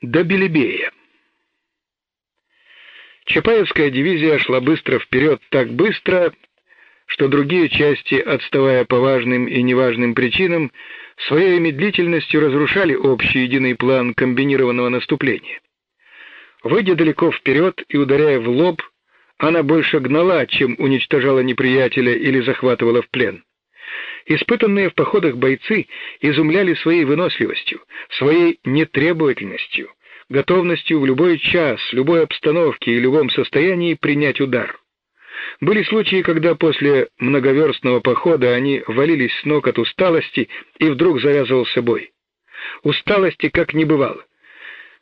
до Белебея. Чапаевская дивизия шла быстро вперед, так быстро, что другие части, отставая по важным и неважным причинам, своей медлительностью разрушали общий единый план комбинированного наступления. Выйдя далеко вперед и ударяя в лоб, она больше гнала, чем уничтожала неприятеля или захватывала в плен. Испытанные в походах бойцы изумляли своей выносливостью, своей нетребовательностью, готовностью в любой час, любой обстановке и любом состоянии принять удар. Были случаи, когда после многоверстного похода они валились с ног от усталости, и вдруг завязывался бой. Усталости как не бывало.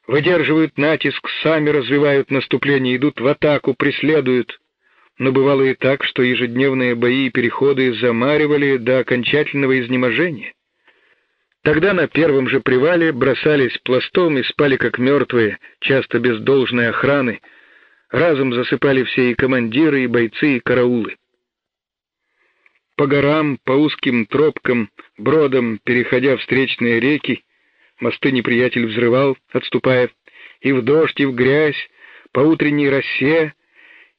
Выдерживают натиск, сами развивают наступление, идут в атаку, преследуют. Но бывало и так, что ежедневные бои и переходы замаривали до окончательного изнеможения. Тогда на первом же привале бросались пластом и спали как мертвые, часто без должной охраны. Разом засыпали все и командиры, и бойцы, и караулы. По горам, по узким тропкам, бродам, переходя встречные реки, мосты неприятель взрывал, отступая, и в дождь, и в грязь, по утренней росе,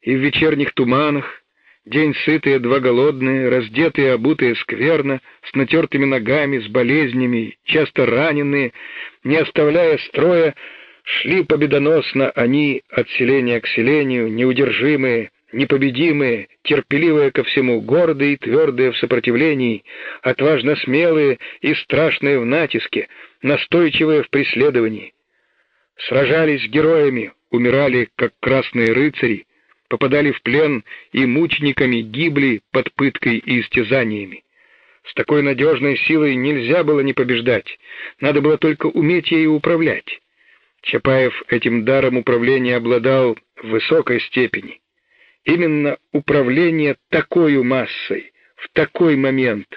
и в вечерних туманах, День сытые, два голодные, раздетые, обутые скверно, с натертыми ногами, с болезнями, часто раненые, не оставляя строя, шли победоносно они от селения к селению, неудержимые, непобедимые, терпеливые ко всему, гордые и твердые в сопротивлении, отважно смелые и страшные в натиске, настойчивые в преследовании. Сражались героями, умирали, как красные рыцари, попадали в плен и мучениками гибли под пыткой и истязаниями. С такой надежной силой нельзя было не побеждать, надо было только уметь ею управлять. Чапаев этим даром управления обладал в высокой степени. Именно управление такой массой, в такой момент,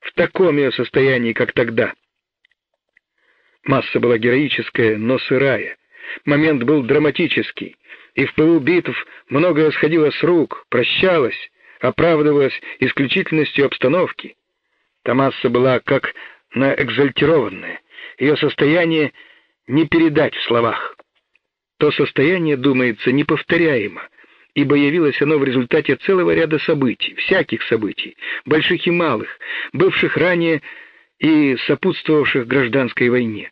в таком ее состоянии, как тогда. Масса была героическая, но сырая. Момент был драматический и в пылу битв многое сходило с рук, прощалось, оправдывалось исключительностью обстановки. Тамасса была как наэкзальтированная, ее состояние не передать в словах. То состояние, думается, неповторяемо, ибо явилось оно в результате целого ряда событий, всяких событий, больших и малых, бывших ранее и сопутствовавших гражданской войне.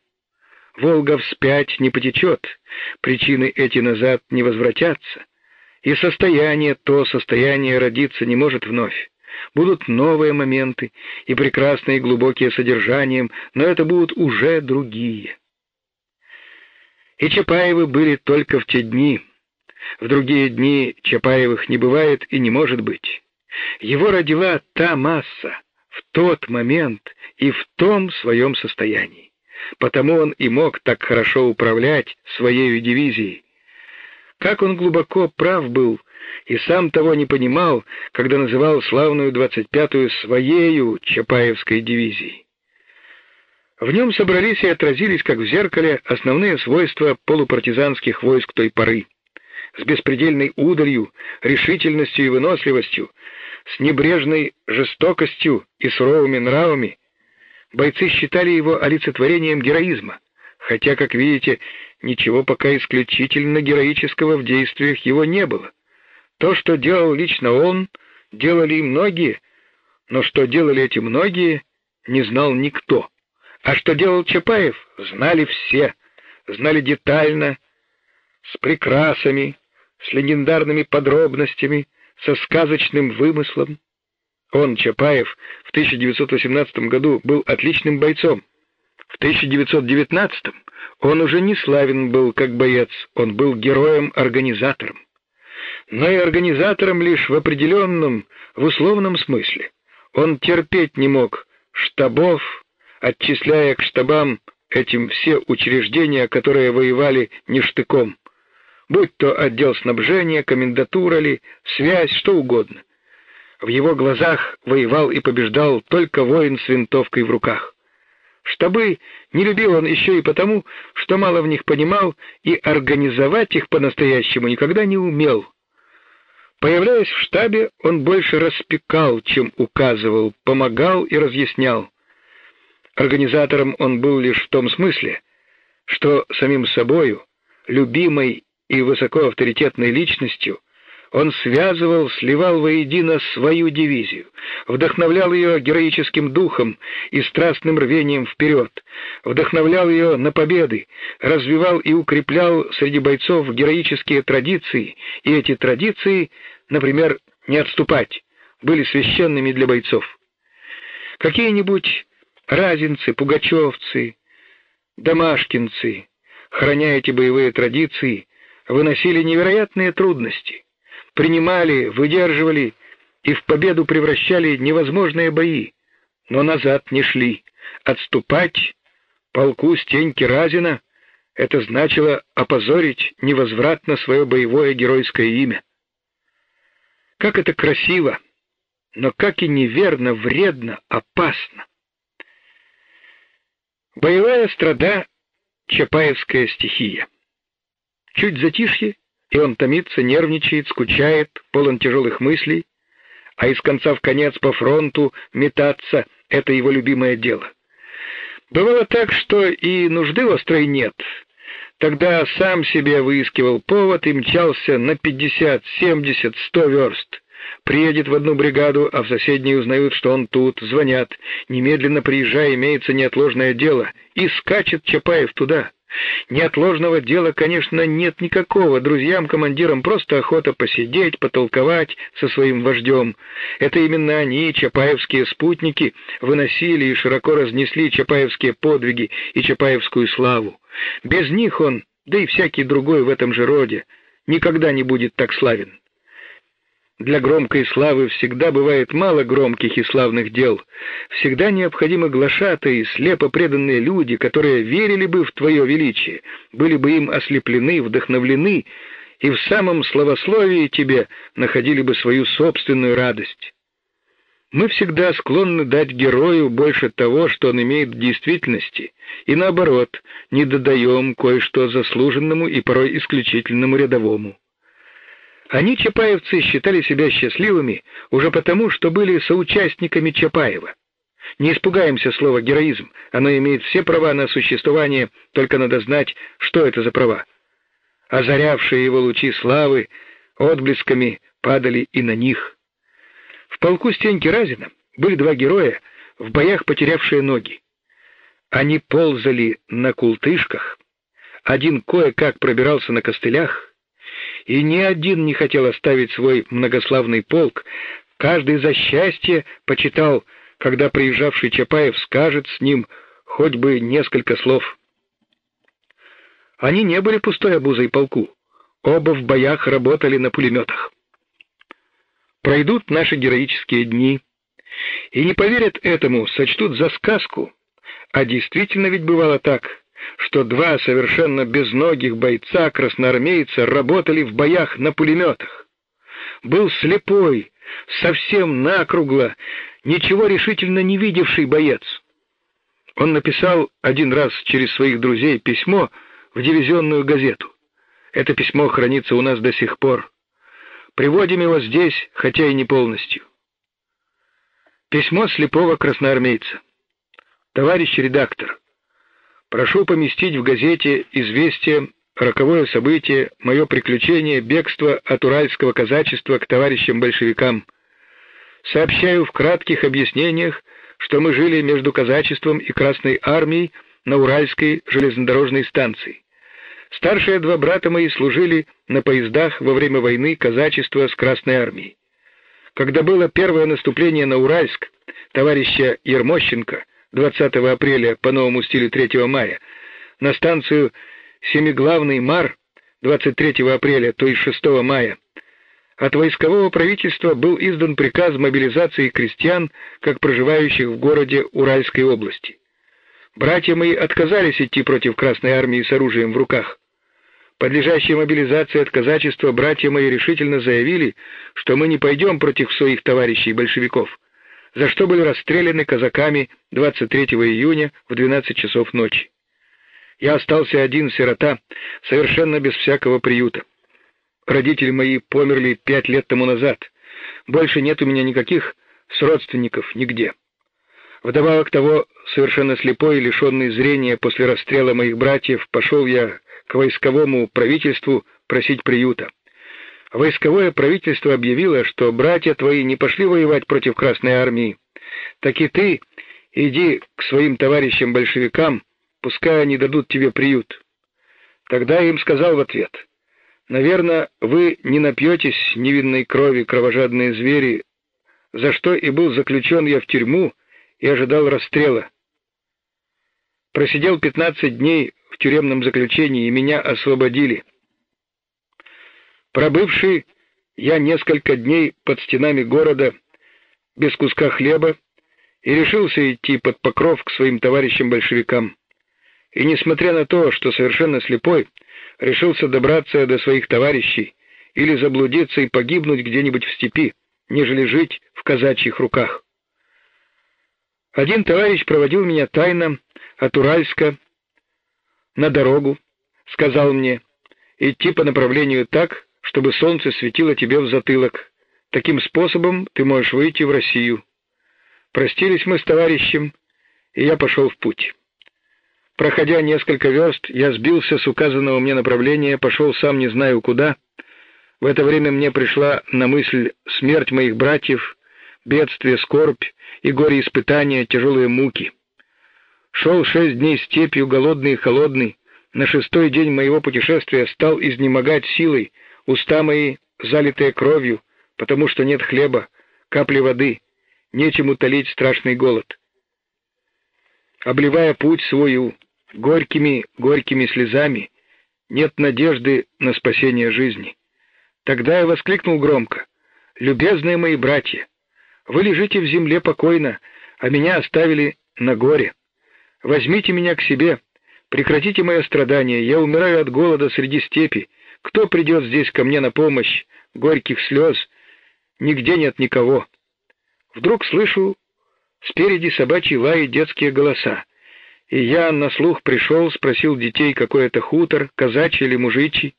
Волга вспять не потечет, причины эти назад не возвратятся, и состояние то состояние родиться не может вновь. Будут новые моменты и прекрасные и глубокие содержанием, но это будут уже другие. И Чапаевы были только в те дни. В другие дни Чапаевых не бывает и не может быть. Его родила та масса в тот момент и в том своем состоянии. Потому он и мог так хорошо управлять своей дивизией. Как он глубоко прав был и сам того не понимал, когда называл славную 25-ю своею Чапаевской дивизией. В нем собрались и отразились, как в зеркале, основные свойства полупартизанских войск той поры. С беспредельной удалью, решительностью и выносливостью, с небрежной жестокостью и суровыми нравами, Бойцы считали его олицетворением героизма, хотя, как видите, ничего пока исключительно героического в действиях его не было. То, что делал лично он, делали и многие, но что делали эти многие, не знал никто. А что делал Чапаев, знали все, знали детально, с прикрасами, с легендарными подробностями, со сказочным вымыслом. Он, Чапаев, в 1918 году был отличным бойцом. В 1919 он уже не славен был как боец, он был героем-организатором. Но и организатором лишь в определенном, в условном смысле. Он терпеть не мог штабов, отчисляя к штабам этим все учреждения, которые воевали не штыком, будь то отдел снабжения, комендатура ли, связь, что угодно. В его глазах воевал и побеждал только воин с винтовкой в руках. Штабы не любил он еще и потому, что мало в них понимал и организовать их по-настоящему никогда не умел. Появляясь в штабе, он больше распекал, чем указывал, помогал и разъяснял. Организатором он был лишь в том смысле, что самим собою, любимой и высоко авторитетной личностью, он связывал, сливал воедино свою дивизию, вдохновлял ее героическим духом и страстным рвением вперед, вдохновлял ее на победы, развивал и укреплял среди бойцов героические традиции, и эти традиции, например, не отступать, были священными для бойцов. Какие-нибудь разинцы, пугачевцы, домашкинцы, храня эти боевые традиции, выносили невероятные трудности, принимали, выдерживали и в победу превращали невозможные бои, но назад не шли. Отступать полку Стеньки Разина — это значило опозорить невозвратно свое боевое геройское имя. Как это красиво, но как и неверно, вредно, опасно. Боевая страда — чапаевская стихия. Чуть затишье, и он томится, нервничает, скучает, полон тяжелых мыслей, а из конца в конец по фронту метаться — это его любимое дело. Бывало так, что и нужды острой нет. Тогда сам себе выискивал повод и мчался на 50, 70, 100 верст. Приедет в одну бригаду, а в соседней узнают, что он тут, звонят. Немедленно приезжай, имеется неотложное дело. И скачет Чапаев туда. Неотложного дела, конечно, нет никакого. Друзьям-командирам просто охота посидеть, потолковать со своим вождем. Это именно они, чапаевские спутники, выносили и широко разнесли чапаевские подвиги и чапаевскую славу. Без них он, да и всякий другой в этом же роде, никогда не будет так славен. Для громкой славы всегда бывает мало громких и славных дел. Всегда необходимы глашатые, слепо преданные люди, которые верили бы в твое величие, были бы им ослеплены, вдохновлены, и в самом словословии тебе находили бы свою собственную радость. Мы всегда склонны дать герою больше того, что он имеет в действительности, и наоборот, не додаем кое-что заслуженному и порой исключительному рядовому. Они, чапаевцы, считали себя счастливыми уже потому, что были соучастниками Чапаева. Не испугаемся слова «героизм», оно имеет все права на существование, только надо знать, что это за права. Озарявшие его лучи славы отблесками падали и на них. В полку Стеньки Разина были два героя, в боях потерявшие ноги. Они ползали на култышках, один кое-как пробирался на костылях, и ни один не хотел оставить свой многославный полк, каждый за счастье почитал, когда приезжавший Чапаев скажет с ним хоть бы несколько слов. Они не были пустой обузой полку, оба в боях работали на пулеметах. Пройдут наши героические дни, и не поверят этому, сочтут за сказку, а действительно ведь бывало так — что два совершенно безногих бойца-красноармейца работали в боях на пулеметах. Был слепой, совсем накругло, ничего решительно не видевший боец. Он написал один раз через своих друзей письмо в дивизионную газету. Это письмо хранится у нас до сих пор. Приводим его здесь, хотя и не полностью. Письмо слепого красноармейца. Товарищ редактор, Прошу поместить в газете «Известие» роковое событие, мое приключение, бегство от уральского казачества к товарищам-большевикам. Сообщаю в кратких объяснениях, что мы жили между казачеством и Красной армией на Уральской железнодорожной станции. Старшие два брата мои служили на поездах во время войны казачества с Красной армией. Когда было первое наступление на Уральск, товарища Ермощенко 20 апреля по новому стилю 3 мая, на станцию Семиглавный Мар 23 апреля, то есть 6 мая, от войскового правительства был издан приказ мобилизации крестьян, как проживающих в городе Уральской области. Братья мои отказались идти против Красной армии с оружием в руках. Подлежащие мобилизации от казачества братья мои решительно заявили, что мы не пойдем против своих товарищей большевиков за что были расстреляны казаками 23 июня в 12 часов ночи. Я остался один, сирота, совершенно без всякого приюта. Родители мои померли пять лет тому назад. Больше нет у меня никаких сродственников нигде. Вдобавок того, совершенно слепой и лишенный зрения после расстрела моих братьев, пошел я к войсковому правительству просить приюта. Войсковое правительство объявило, что братья твои не пошли воевать против Красной Армии. Так и ты иди к своим товарищам-большевикам, пускай они дадут тебе приют. Тогда я им сказал в ответ, «Наверное, вы не напьетесь невинной крови, кровожадные звери, за что и был заключен я в тюрьму и ожидал расстрела. Просидел 15 дней в тюремном заключении, и меня освободили. Пробывший я несколько дней под стенами города, без куска хлеба, и решился идти под покров к своим товарищам-большевикам. И несмотря на то, что совершенно слепой, решился добраться до своих товарищей или заблудиться и погибнуть где-нибудь в степи, нежели жить в казачьих руках. Один товарищ проводил меня тайно от Уральска на дорогу, сказал мне, идти по направлению так, чтобы солнце светило тебе в затылок. Таким способом ты можешь выйти в Россию. Простились мы с товарищем, и я пошел в путь. Проходя несколько верст, я сбился с указанного мне направления, пошел сам не знаю куда. В это время мне пришла на мысль смерть моих братьев, бедствие, скорбь и горе-испытания, тяжелые муки. Шел шесть дней степью, голодный и холодный. На шестой день моего путешествия стал изнемогать силой, уста мои, залитые кровью, потому что нет хлеба, капли воды, нечем утолить страшный голод. Обливая путь свою горькими-горькими слезами, нет надежды на спасение жизни. Тогда я воскликнул громко, «Любезные мои братья, вы лежите в земле покойно, а меня оставили на горе. Возьмите меня к себе, прекратите мое страдание, я умираю от голода среди степи. Кто придет здесь ко мне на помощь? Горьких слез. Нигде нет никого. Вдруг слышу спереди собачий лай и детские голоса. И я на слух пришел, спросил детей, какой это хутор, казачий или мужичий.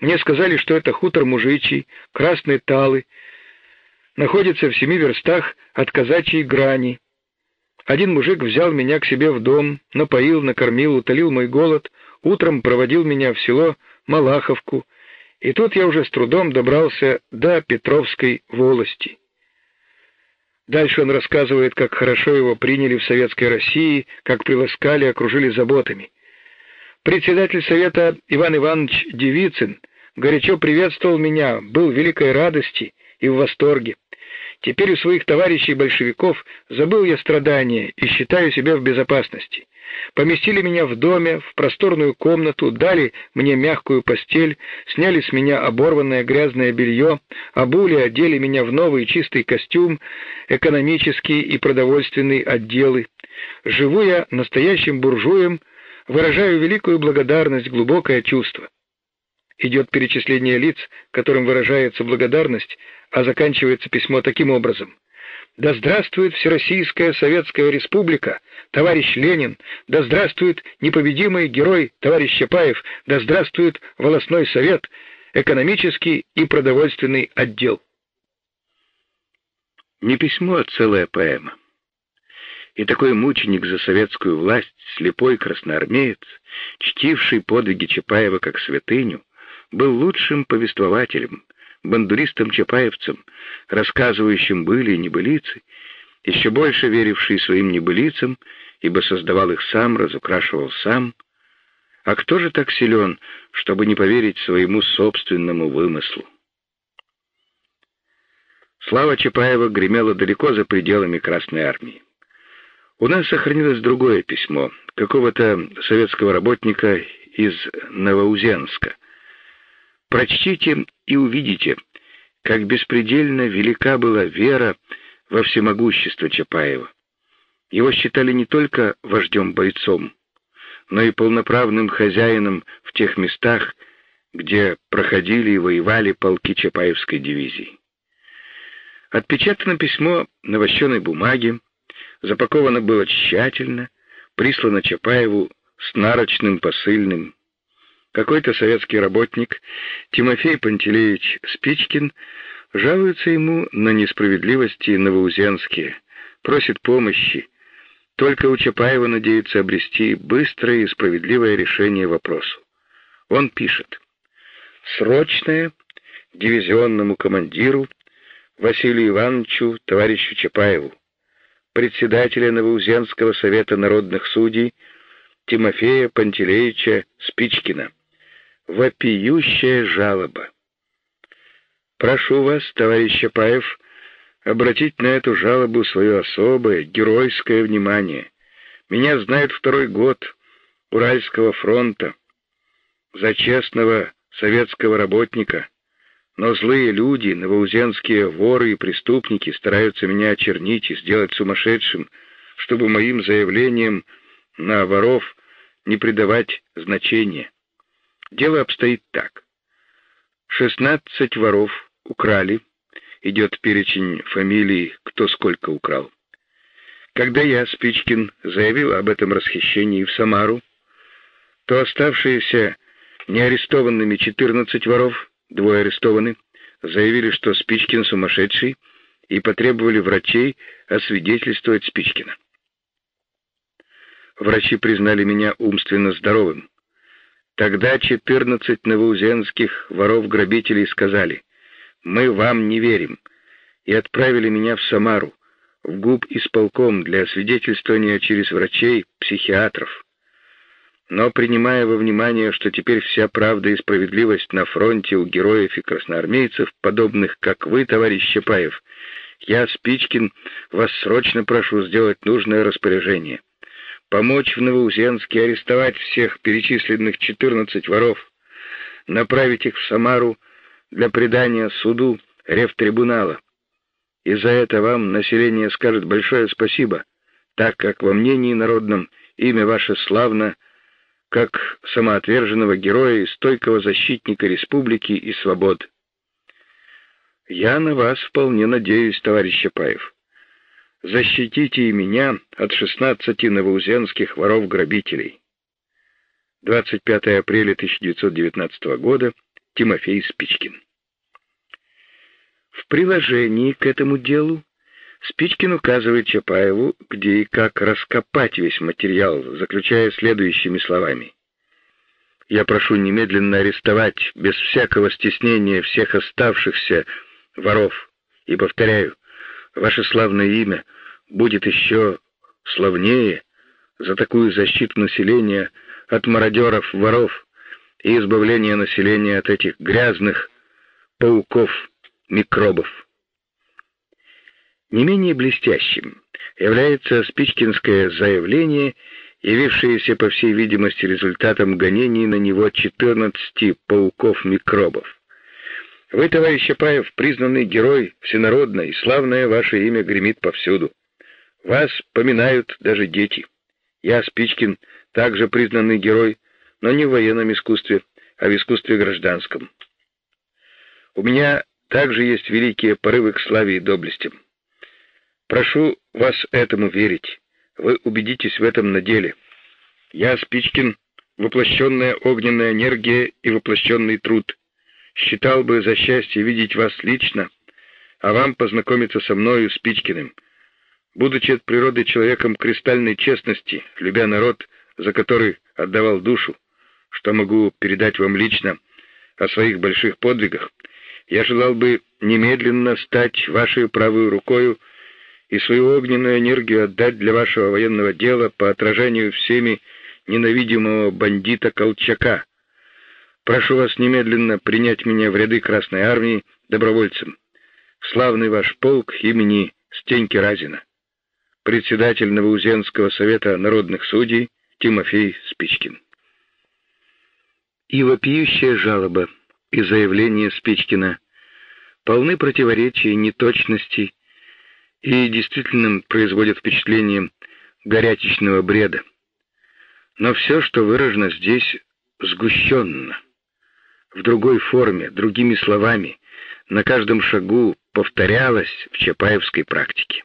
Мне сказали, что это хутор мужичий, красные талы, находится в семи верстах от казачьей грани. Один мужик взял меня к себе в дом, напоил, накормил, утолил мой голод, утром проводил меня в село Малаховку, и тут я уже с трудом добрался до Петровской волости. Дальше он рассказывает, как хорошо его приняли в Советской России, как приласкали, окружили заботами. Председатель Совета Иван Иванович Девицын горячо приветствовал меня, был великой радости и в восторге. Теперь у своих товарищей-большевиков забыл я страдания и считаю себя в безопасности. Поместили меня в доме, в просторную комнату, дали мне мягкую постель, сняли с меня оборванное грязное белье, обули, одели меня в новый чистый костюм, экономический и продовольственный отделы. Живу я настоящим буржуем, выражаю великую благодарность, глубокое чувство. Идет перечисление лиц, которым выражается благодарность, а заканчивается письмо таким образом. «Да здравствует Всероссийская Советская Республика, товарищ Ленин! Да здравствует непобедимый герой, товарищ Чапаев! Да здравствует волосной совет, экономический и продовольственный отдел!» Не письмо, а целая поэма. И такой мученик за советскую власть, слепой красноармеец, чтивший подвиги Чапаева как святыню, был лучшим повествователем, бандуристом-чапаевцем, рассказывающим были и небылицы, еще больше веривший своим небылицам, ибо создавал их сам, разукрашивал сам. А кто же так силен, чтобы не поверить своему собственному вымыслу? Слава Чапаева гремела далеко за пределами Красной Армии. У нас сохранилось другое письмо какого-то советского работника из Новоузенска — Прочтите и увидите, как беспредельно велика была вера во всемогущество Чапаева. Его считали не только вождем-бойцом, но и полноправным хозяином в тех местах, где проходили и воевали полки Чапаевской дивизии. Отпечатано письмо на вощеной бумаге, запаковано было тщательно, прислано Чапаеву с нарочным посыльным, какой-то советский работник, Тимофей Пантелеевич Спичкин, жалуется ему на несправедливости новоузенские, просит помощи, Только у Чапаева надеется обрести быстрое и справедливое решение вопросу. Он пишет. Срочное дивизионному командиру Василию Ивановичу, товарищу Чапаеву, председателя Новоузенского совета народных судей Тимофея Пантелеича Спичкина. Вопиющая жалоба. Прошу вас, товарищ Чапаев, обратить на эту жалобу свое особое, геройское внимание. Меня знают второй год Уральского фронта за честного советского работника, но злые люди, новоузенские воры и преступники стараются меня очернить и сделать сумасшедшим, чтобы моим заявлениям на воров не придавать значения. Дело обстоит так. 16 воров украли, идет перечень фамилий, кто сколько украл. Когда я, Спичкин, заявил об этом расхищении в Самару, то оставшиеся неарестованными 14 воров Двое арестованы, заявили, что Спичкин сумасшедший, и потребовали врачей освидетельствовать Спичкина. Врачи признали меня умственно здоровым. Тогда 14 новоузенских воров-грабителей сказали, «Мы вам не верим», и отправили меня в Самару, в губ исполком для освидетельствования через врачей, психиатров. Но принимая во внимание, что теперь вся правда и справедливость на фронте у героев и красноармейцев, подобных как вы, товарищ Чапаев, я, Спичкин, вас срочно прошу сделать нужное распоряжение. Помочь в Новоузенске арестовать всех перечисленных 14 воров, направить их в Самару для предания суду ревтрибунала. И за это вам население скажет большое спасибо, так как во мнении народном имя ваше славно как самоотверженного героя и стойкого защитника республики и свобод. Я на вас вполне надеюсь, товарищ Чапаев. Защитите и меня от шестнадцати новоузенских воров-грабителей. 25 апреля 1919 года. Тимофей Спичкин. В приложении к этому делу Спичкин указывает Чапаеву, где и как раскопать весь материал, заключая следующими словами. «Я прошу немедленно арестовать, без всякого стеснения, всех оставшихся воров. И повторяю, ваше славное имя будет еще славнее за такую защиту населения от мародеров, воров и избавление населения от этих грязных пауков, микробов». Не менее блестящим является Спичкинское заявление, явившееся, по всей видимости, результатом гонений на него 14 пауков-микробов. Вы, товарищ Чапаев, признанный герой, всенародное и славное ваше имя гремит повсюду. Вас поминают даже дети. Я, Спичкин, также признанный герой, но не в военном искусстве, а в искусстве гражданском. У меня также есть великие порывы к славе и доблестям. Прошу вас этому верить. Вы убедитесь в этом на деле. Я, Спичкин, воплощенная огненная энергия и воплощенный труд. Считал бы за счастье видеть вас лично, а вам познакомиться со мною, Спичкиным. Будучи от природы человеком кристальной честности, любя народ, за который отдавал душу, что могу передать вам лично о своих больших подвигах, я желал бы немедленно стать вашей правой рукою и свою огненную энергию отдать для вашего военного дела по отражению всеми ненавидимого бандита Колчака. Прошу вас немедленно принять меня в ряды Красной Армии добровольцем. Славный ваш полк имени Стеньки Разина. Председатель Новоузенского совета народных судей Тимофей Спичкин. И вопиющая жалоба, и заявление Спичкина полны противоречий, неточностей, и действительно производит впечатление горячечного бреда. Но все, что выражено здесь, сгущенно, в другой форме, другими словами, на каждом шагу повторялось в Чапаевской практике.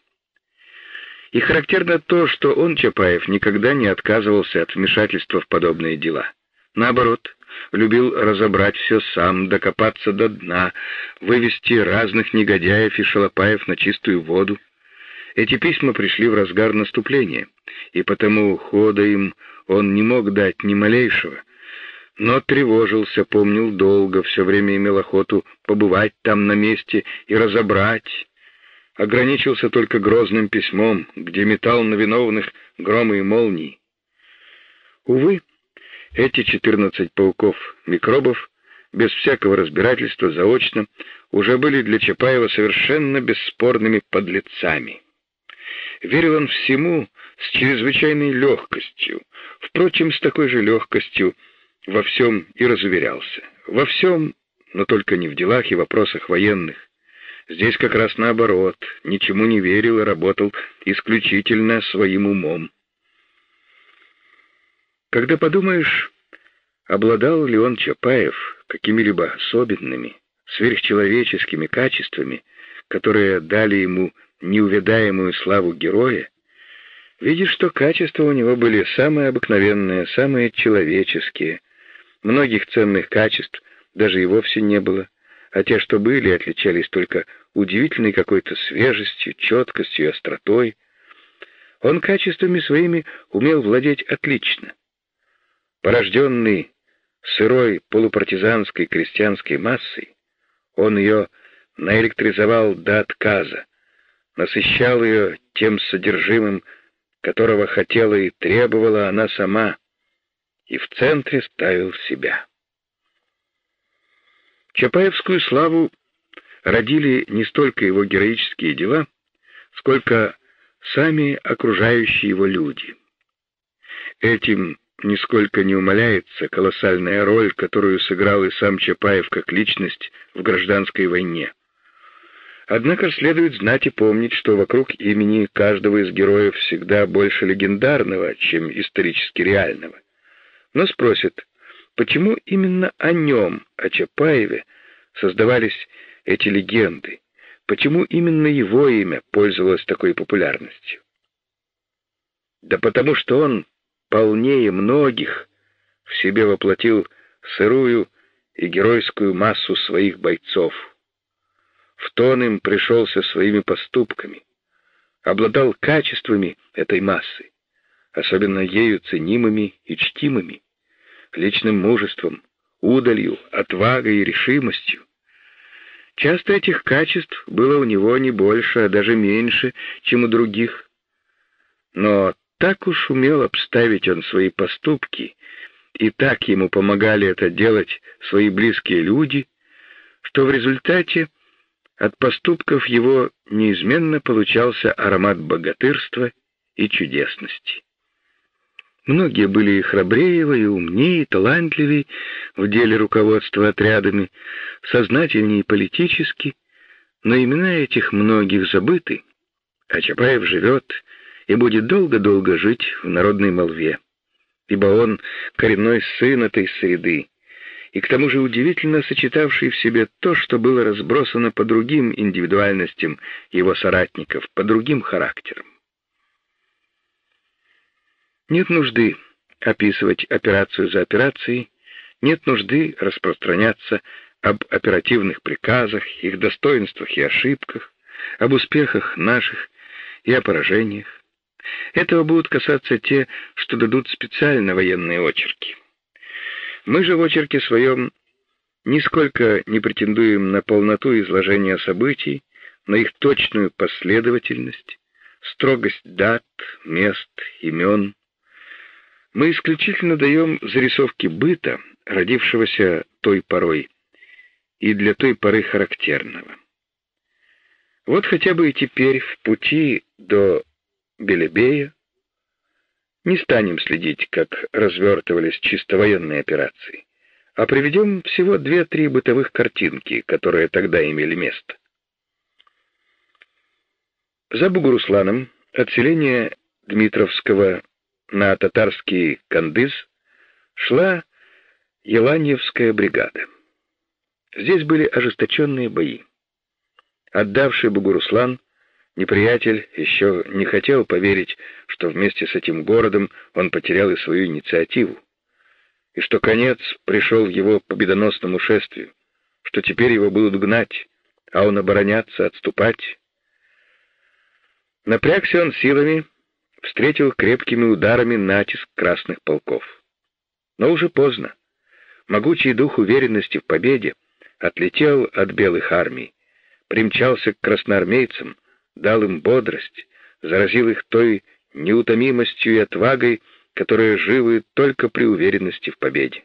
И характерно то, что он, Чапаев, никогда не отказывался от вмешательства в подобные дела. Наоборот, любил разобрать все сам, докопаться до дна, вывести разных негодяев и шалопаев на чистую воду. Эти письма пришли в разгар наступления, и потому хода им он не мог дать ни малейшего, но тревожился, помнил долго, все время имел охоту побывать там на месте и разобрать. Ограничился только грозным письмом, где метал на виновных громы и молнии. Увы, эти четырнадцать пауков-микробов без всякого разбирательства заочно уже были для Чапаева совершенно бесспорными подлецами. Верил он всему с чрезвычайной легкостью, впрочем, с такой же легкостью во всем и разуверялся. Во всем, но только не в делах и вопросах военных. Здесь как раз наоборот, ничему не верил и работал исключительно своим умом. Когда подумаешь, обладал ли он Чапаев какими-либо особенными, сверхчеловеческими качествами, которые дали ему неувядаемую славу героя, видишь, что качества у него были самые обыкновенные, самые человеческие. Многих ценных качеств даже и вовсе не было, а те, что были, отличались только удивительной какой-то свежестью, четкостью и остротой. Он качествами своими умел владеть отлично. Порожденный сырой полупартизанской крестьянской массой, он ее наэлектризовал до отказа, насыщал ее тем содержимым, которого хотела и требовала она сама, и в центре ставил себя. Чапаевскую славу родили не столько его героические дела, сколько сами окружающие его люди. Этим нисколько не умаляется колоссальная роль, которую сыграл и сам Чапаев как личность в гражданской войне. Однако следует знать и помнить, что вокруг имени каждого из героев всегда больше легендарного, чем исторически реального. Но спросят, почему именно о нем, о Чапаеве, создавались эти легенды, почему именно его имя пользовалось такой популярностью? Да потому что он полнее многих в себе воплотил сырую и геройскую массу своих бойцов. В тон им пришелся своими поступками, обладал качествами этой массы, особенно ею ценимыми и чтимыми, личным мужеством, удалью, отвагой и решимостью. Часто этих качеств было у него не больше, а даже меньше, чем у других. Но так уж умел обставить он свои поступки, и так ему помогали это делать свои близкие люди, что в результате от поступков его неизменно получался аромат богатырства и чудесности. Многие были и храбрее его, и умнее, и талантливее в деле руководства отрядами, сознательнее политически, но имена этих многих забыты, а Чапаев живет и будет долго-долго жить в народной молве, ибо он коренной сын этой среды, и к тому же удивительно сочетавший в себе то, что было разбросано по другим индивидуальностям его соратников, по другим характерам. Нет нужды описывать операцию за операцией, нет нужды распространяться об оперативных приказах, их достоинствах и ошибках, об успехах наших и о поражениях. Этого будут касаться те, что дадут специально военные очерки. Мы же в очерке своем нисколько не претендуем на полноту изложения событий, на их точную последовательность, строгость дат, мест, имен. Мы исключительно даем зарисовки быта, родившегося той порой, и для той поры характерного. Вот хотя бы и теперь в пути до Белебея. Не станем следить, как развертывались чисто военные операции, а приведем всего две-три бытовых картинки, которые тогда имели место. За Бугурусланом от селения Дмитровского на татарский Кандыз шла Еланьевская бригада. Здесь были ожесточенные бои. Отдавший Бугуруслан Неприятель еще не хотел поверить, что вместе с этим городом он потерял и свою инициативу, и что конец пришел его победоносному шествию, что теперь его будут гнать, а он обороняться, отступать. Напрягся он силами, встретил крепкими ударами натиск красных полков. Но уже поздно. Могучий дух уверенности в победе отлетел от белых армий, примчался к красноармейцам, дал им бодрость, заразил их той неутомимостью и отвагой, которая живы только при уверенности в победе.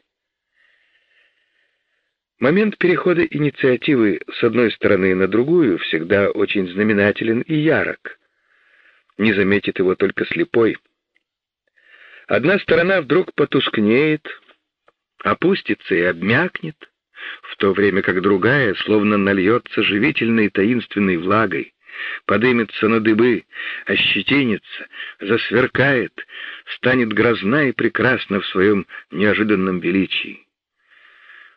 Момент перехода инициативы с одной стороны на другую всегда очень знаменателен и ярок. Не заметит его только слепой. Одна сторона вдруг потускнеет, опустится и обмякнет, в то время как другая словно нальется живительной таинственной влагой, подымется на дыбы, ощетинится, засверкает, станет грозна и прекрасна в своем неожиданном величии.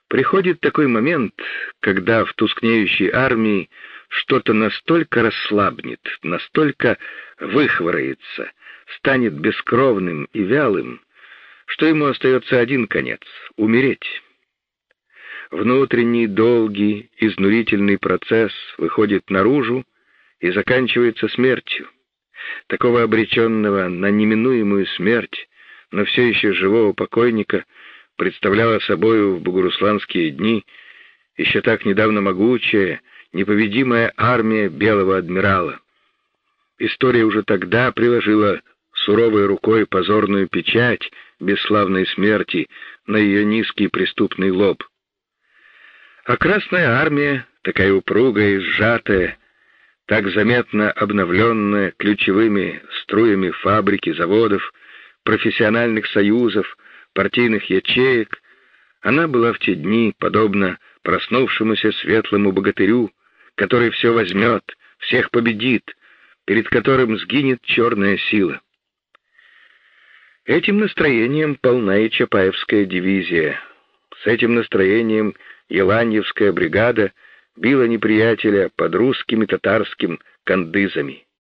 Приходит такой момент, когда в тускнеющей армии что-то настолько расслабнет, настолько выхворается, станет бескровным и вялым, что ему остается один конец — умереть. Внутренний долгий, изнурительный процесс выходит наружу и заканчивается смертью. Такого обреченного на неминуемую смерть, но все еще живого покойника — представляла собою в бугурусланские дни еще так недавно могучая, непобедимая армия белого адмирала. История уже тогда приложила суровой рукой позорную печать бесславной смерти на ее низкий преступный лоб. А Красная Армия, такая упругая и сжатая, так заметно обновленная ключевыми струями фабрики, заводов, профессиональных союзов, партийных ячеек, она была в те дни подобна проснувшемуся светлому богатырю, который все возьмет, всех победит, перед которым сгинет черная сила. Этим настроением полна и Чапаевская дивизия. С этим настроением Еланьевская бригада била неприятеля под русскими татарским кандызами.